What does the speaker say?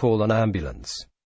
call an ambulance.